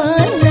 teman